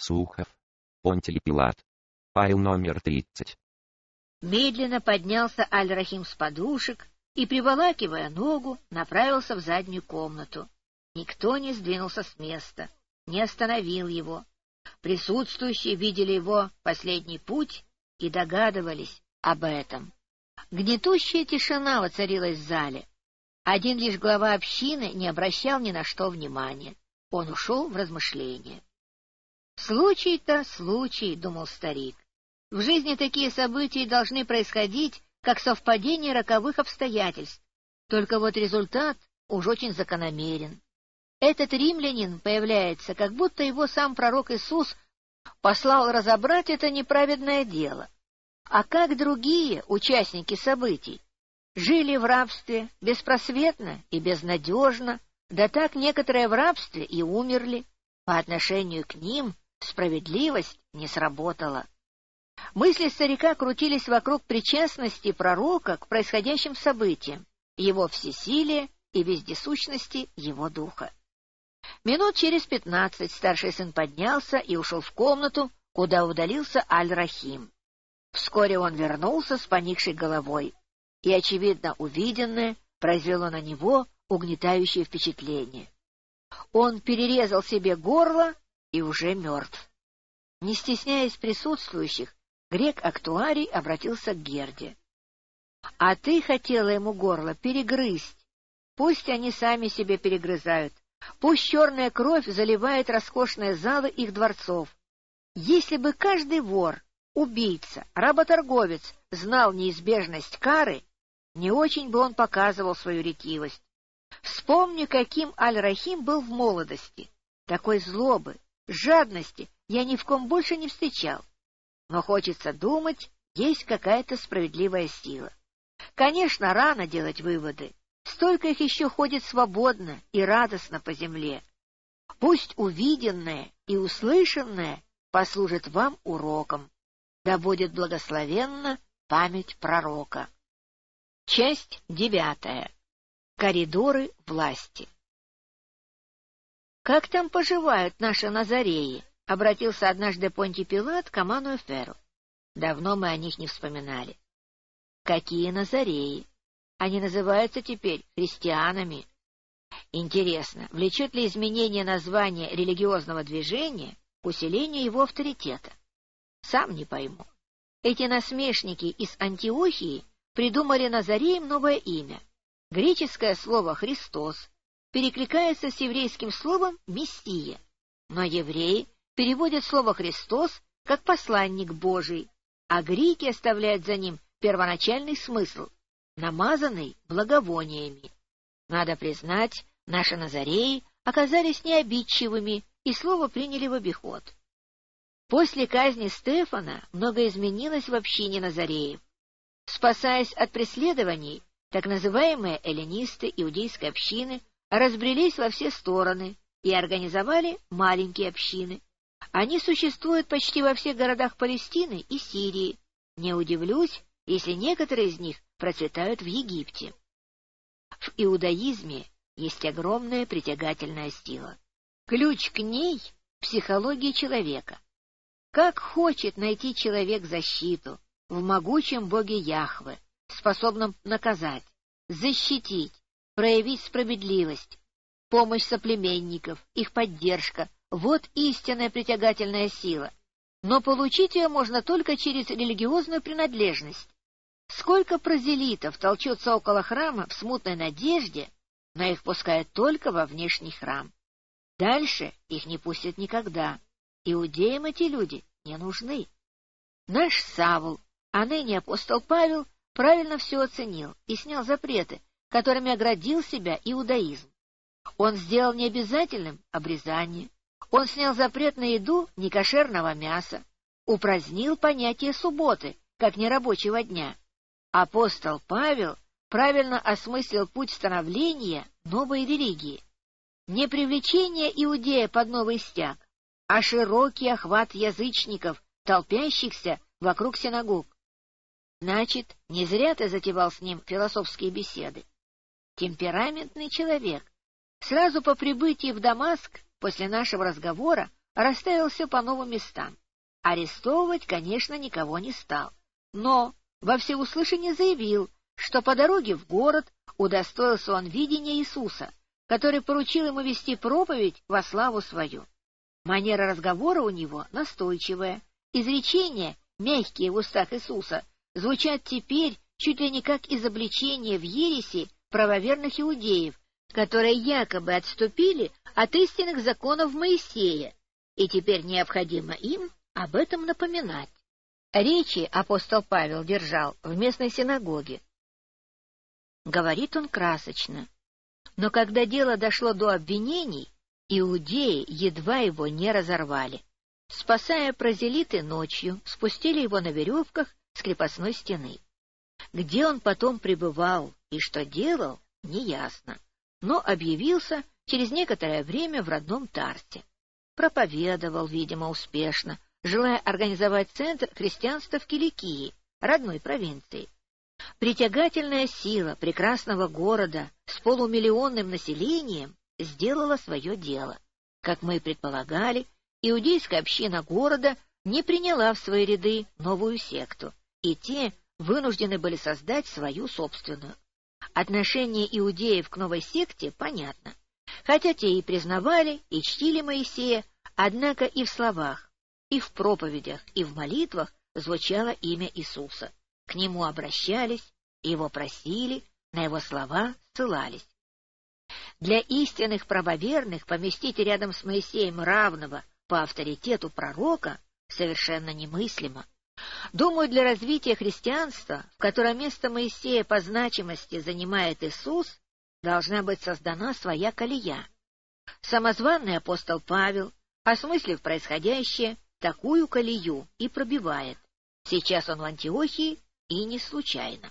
Сухов. Понтиль Пилат. Файл номер 30. Медленно поднялся Аль-Рахим с подушек и, приволакивая ногу, направился в заднюю комнату. Никто не сдвинулся с места, не остановил его. Присутствующие видели его последний путь и догадывались об этом. Гнетущая тишина воцарилась в зале. Один лишь глава общины не обращал ни на что внимания. Он ушел в размышления. «Случай-то случай», — думал старик. «В жизни такие события должны происходить, как совпадение роковых обстоятельств. Только вот результат уж очень закономерен. Этот римлянин появляется, как будто его сам пророк Иисус послал разобрать это неправедное дело. А как другие участники событий? Жили в рабстве беспросветно и безнадежно, да так некоторые в рабстве и умерли. По отношению к ним справедливость не сработала. Мысли старика крутились вокруг причастности пророка к происходящим событиям, его всесилия и вездесущности его духа. Минут через пятнадцать старший сын поднялся и ушел в комнату, куда удалился Аль-Рахим. Вскоре он вернулся с поникшей головой, и, очевидно, увиденное произвело на него угнетающее впечатление. Он перерезал себе горло и уже мертв. Не стесняясь присутствующих, грек-актуарий обратился к Герде. — А ты хотела ему горло перегрызть. Пусть они сами себе перегрызают. Пусть черная кровь заливает роскошные залы их дворцов. Если бы каждый вор убийца, работорговец знал неизбежность кары, не очень бы он показывал свою ретивость. Вспомни, каким Аль-Рахим был в молодости. Такой злобы, жадности я ни в ком больше не встречал. Но хочется думать, есть какая-то справедливая сила. Конечно, рано делать выводы. Столько их еще ходит свободно и радостно по земле. Пусть увиденное и услышанное послужит вам уроком да будет благословенна память пророка. Часть девятая. Коридоры власти. «Как там поживают наши Назареи?» — обратился однажды Понтий Пилат к Аману Феру. Давно мы о них не вспоминали. «Какие Назареи? Они называются теперь христианами. Интересно, влечет ли изменение названия религиозного движения к усилению его авторитета? Сам не пойму. Эти насмешники из Антиохии придумали Назареем новое имя. Греческое слово «Христос» перекликается с еврейским словом «Мессия», но евреи переводят слово «Христос» как «посланник Божий», а греки оставляют за ним первоначальный смысл — намазанный благовониями. Надо признать, наши Назареи оказались необидчивыми и слово приняли в обиход. После казни Стефана многое изменилось в общине Назареев. Спасаясь от преследований, так называемые эллинисты иудейской общины разбрелись во все стороны и организовали маленькие общины. Они существуют почти во всех городах Палестины и Сирии. Не удивлюсь, если некоторые из них процветают в Египте. В иудаизме есть огромная притягательная сила. Ключ к ней — психология человека. Как хочет найти человек защиту в могучем боге Яхве, способном наказать, защитить, проявить справедливость, помощь соплеменников, их поддержка — вот истинная притягательная сила. Но получить ее можно только через религиозную принадлежность. Сколько прозелитов толчется около храма в смутной надежде, но их пускают только во внешний храм. Дальше их не пустят никогда. Иудеям эти люди не нужны. Наш Савл, а ныне апостол Павел, правильно все оценил и снял запреты, которыми оградил себя иудаизм. Он сделал необязательным обрезание, он снял запрет на еду некошерного мяса, упразднил понятие субботы, как нерабочего дня. Апостол Павел правильно осмыслил путь становления новой религии. Не привлечение иудея под новый стяг, а широкий охват язычников, толпящихся вокруг синагог. Значит, не зря ты затевал с ним философские беседы. Темпераментный человек. Сразу по прибытии в Дамаск, после нашего разговора, расставил все по новым местам. Арестовывать, конечно, никого не стал, но во всеуслышание заявил, что по дороге в город удостоился он видения Иисуса, который поручил ему вести проповедь во славу свою. Манера разговора у него настойчивая, изречения, мягкие в устах Иисуса, звучат теперь чуть ли не как изобличение в ереси правоверных иудеев, которые якобы отступили от истинных законов Моисея, и теперь необходимо им об этом напоминать. Речи апостол Павел держал в местной синагоге. Говорит он красочно, но когда дело дошло до обвинений, иудеи едва его не разорвали. Спасая прозелиты ночью, спустили его на веревках с крепостной стены. Где он потом пребывал и что делал, неясно, но объявился через некоторое время в родном Тарсе. Проповедовал, видимо, успешно, желая организовать центр христианства в Киликии, родной провинции. Притягательная сила прекрасного города с полумиллионным населением сделала свое дело. Как мы и предполагали, иудейская община города не приняла в свои ряды новую секту, и те вынуждены были создать свою собственную. Отношение иудеев к новой секте понятно. Хотя те и признавали, и чтили Моисея, однако и в словах, и в проповедях, и в молитвах звучало имя Иисуса. К нему обращались, его просили, на его слова ссылались. Для истинных правоверных поместить рядом с Моисеем равного по авторитету пророка совершенно немыслимо. Думаю, для развития христианства, в котором место Моисея по значимости занимает Иисус, должна быть создана своя колея. Самозванный апостол Павел, осмыслив происходящее, такую колею и пробивает. Сейчас он в Антиохии и не случайно.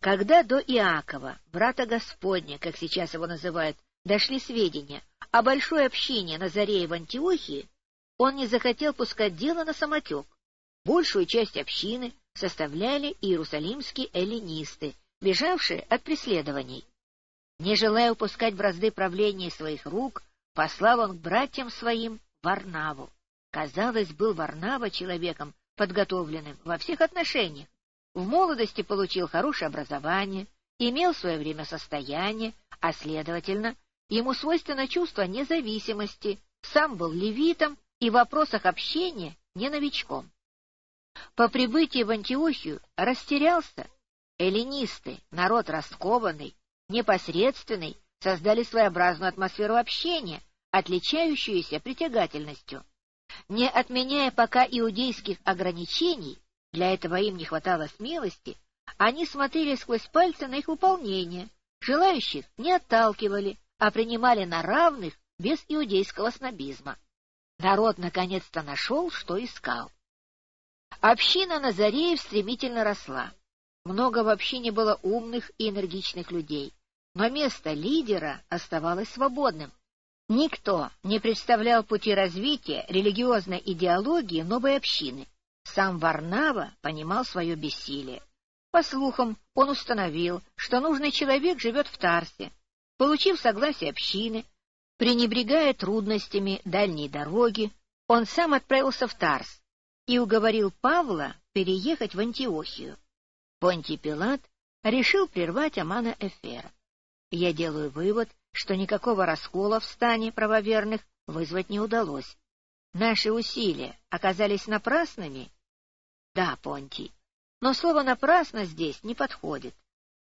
Когда до Иакова, брата Господня, как сейчас его называют, дошли сведения о большой общине Назарея в Антиохии, он не захотел пускать дело на самотек. Большую часть общины составляли иерусалимские эллинисты, бежавшие от преследований. Не желая упускать бразды правления своих рук, послал он к братьям своим Варнаву. Казалось, был Варнава человеком, подготовленным во всех отношениях. В молодости получил хорошее образование, имел в свое время состояние, а, следовательно, ему свойственно чувство независимости, сам был левитом и в вопросах общения не новичком. По прибытии в Антиохию растерялся. Эллинисты, народ раскованный, непосредственный, создали своеобразную атмосферу общения, отличающуюся притягательностью. Не отменяя пока иудейских ограничений, для этого им не хватало смелости, они смотрели сквозь пальцы на их выполнение, желающих не отталкивали, а принимали на равных без иудейского снобизма. Народ наконец-то нашел, что искал. Община Назареев стремительно росла. Много в общине было умных и энергичных людей, но место лидера оставалось свободным. Никто не представлял пути развития религиозной идеологии новой общины. Сам Варнава понимал свое бессилие. По слухам, он установил, что нужный человек живет в Тарсе. Получив согласие общины, пренебрегая трудностями дальней дороги, он сам отправился в Тарс, и уговорил Павла переехать в Антиохию. Понтий Пилат решил прервать Амана Эфера. Я делаю вывод, что никакого раскола в стане правоверных вызвать не удалось. Наши усилия оказались напрасными? Да, Понтий, но слово «напрасно» здесь не подходит.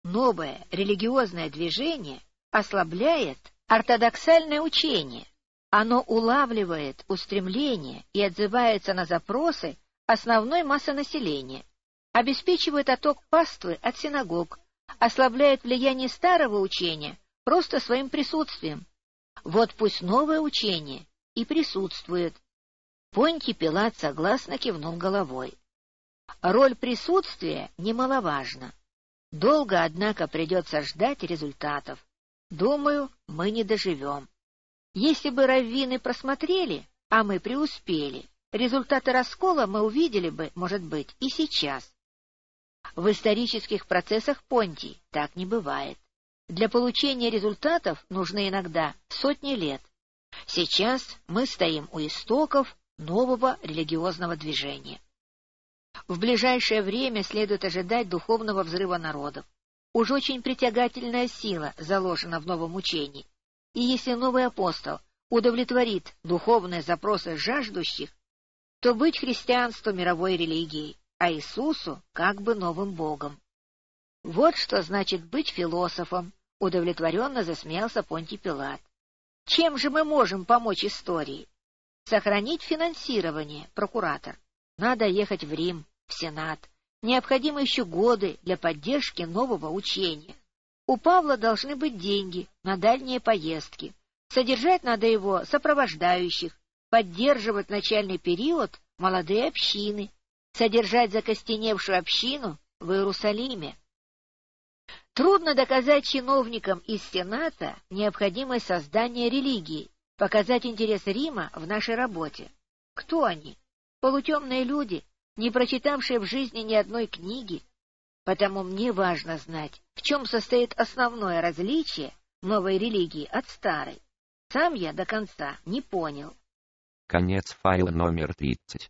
Новое религиозное движение ослабляет ортодоксальное учение, оно улавливает устремления и отзывается на запросы основной массы населения, обеспечивает отток паствы от синагог, ослабляет влияние старого учения просто своим присутствием. Вот пусть новое учение и присутствует. Понтий Пилат согласно кивнул головой. Роль присутствия немаловажна. Долго, однако, придется ждать результатов. Думаю, мы не доживем. Если бы раввины просмотрели, а мы преуспели, результаты раскола мы увидели бы, может быть, и сейчас. В исторических процессах Понтий так не бывает. Для получения результатов нужно иногда сотни лет. Сейчас мы стоим у истоков нового религиозного движения. В ближайшее время следует ожидать духовного взрыва народов. Уж очень притягательная сила заложена в новом учении, и если новый апостол удовлетворит духовные запросы жаждущих, то быть христианству мировой религией, а Иисусу как бы новым богом. Вот что значит быть философом, удовлетворенно засмеялся Понтий Пилат. Чем же мы можем помочь истории? Сохранить финансирование, прокуратор. Надо ехать в Рим, в Сенат. Необходимы еще годы для поддержки нового учения. У Павла должны быть деньги на дальние поездки. Содержать надо его сопровождающих, поддерживать начальный период молодые общины, содержать закостеневшую общину в Иерусалиме. Трудно доказать чиновникам из Сената необходимость создания религии, показать интерес Рима в нашей работе. Кто они? Полутемные люди, не прочитавшие в жизни ни одной книги. Потому мне важно знать, в чем состоит основное различие новой религии от старой. Сам я до конца не понял. Конец файла номер 30.